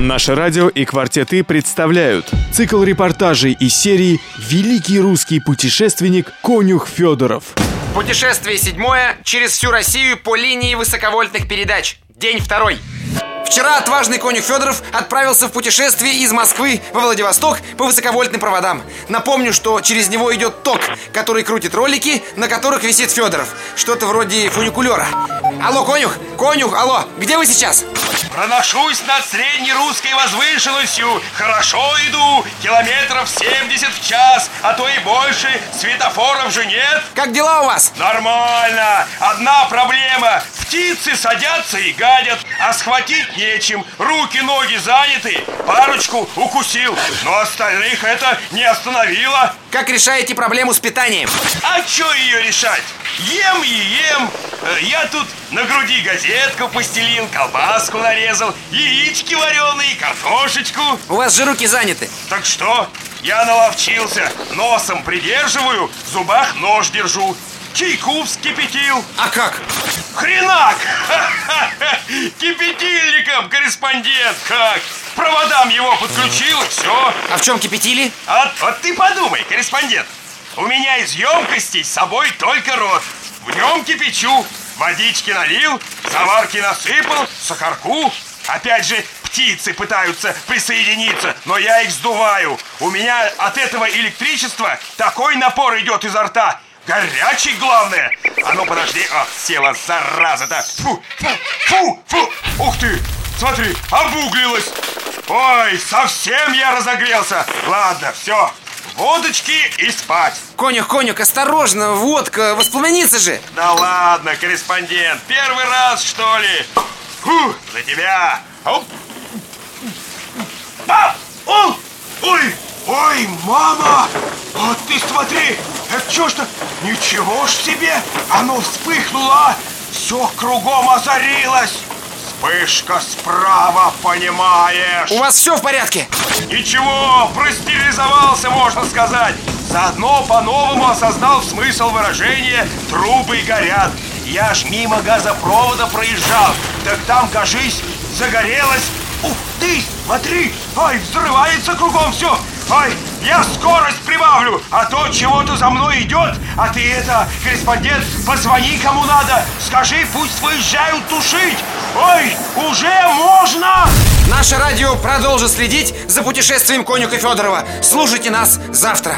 Наше радио и «Квартеты» представляют цикл репортажей из серии «Великий русский путешественник Конюх Федоров». Путешествие седьмое через всю Россию по линии высоковольтных передач. День второй. Вчера отважный конюх Федоров отправился в путешествие из Москвы во Владивосток по высоковольтным проводам. Напомню, что через него идет ток, который крутит ролики, на которых висит Федоров. Что-то вроде фуникулера. Алло, конюх! Конюх, алло! Где вы сейчас? Проношусь над среднерусской возвышенностью. Хорошо иду, километров 70 в час А то и больше, светофоров же нет. Как дела у вас? Нормально, одна проблема Птицы садятся и гадят А схватить нечем Руки-ноги заняты Парочку укусил Но остальных это не остановило Как решаете проблему с питанием? А что ее решать? Ем и ем Э, Я тут на груди газетку постелил Колбаску нарезал Яички вареные, картошечку У вас же руки заняты. Так что? Я наловчился Носом придерживаю, в зубах нож держу Чайку вскипятил А как? Хренак! Кипятильником, корреспондент, как? Проводам его подключил, все А в чем кипятили? а, вот ты подумай, корреспондент У меня из емкостей с собой только рот В нем кипячу Водички налил, заварки насыпал, сахарку Опять же, птицы пытаются присоединиться Но я их сдуваю У меня от этого электричества такой напор идет изо рта Горячий, главное А ну, подожди, ах, села, зараза-то Фу, фу, фу, фу Ух ты, смотри, обуглилась Ой, совсем я разогрелся Ладно, все, водочки и спать Конюх, конюх, осторожно, водка, воспламенится же. Да ладно, корреспондент, первый раз, что ли? Фу, за тебя! Оп. А! О! Ой! Ой, мама! Вот ты смотри! Это что ж то? Ничего ж себе! Оно вспыхнуло! Все кругом озарилось! Вспышка справа, понимаешь? У вас все в порядке? Ничего, простерилизовался, можно сказать. Заодно по-новому осознал смысл выражения «трубы горят». Я ж мимо газопровода проезжал, так там, кажись, загорелось. Ух ты, смотри, ай, взрывается кругом все. Ай, я скорость прибавлю, а то чего-то за мной идет. А ты это, корреспондент, позвони кому надо. Скажи, пусть выезжают тушить. Ой, уже можно! Наше радио продолжит следить за путешествием конюха Федорова. Слушайте нас завтра.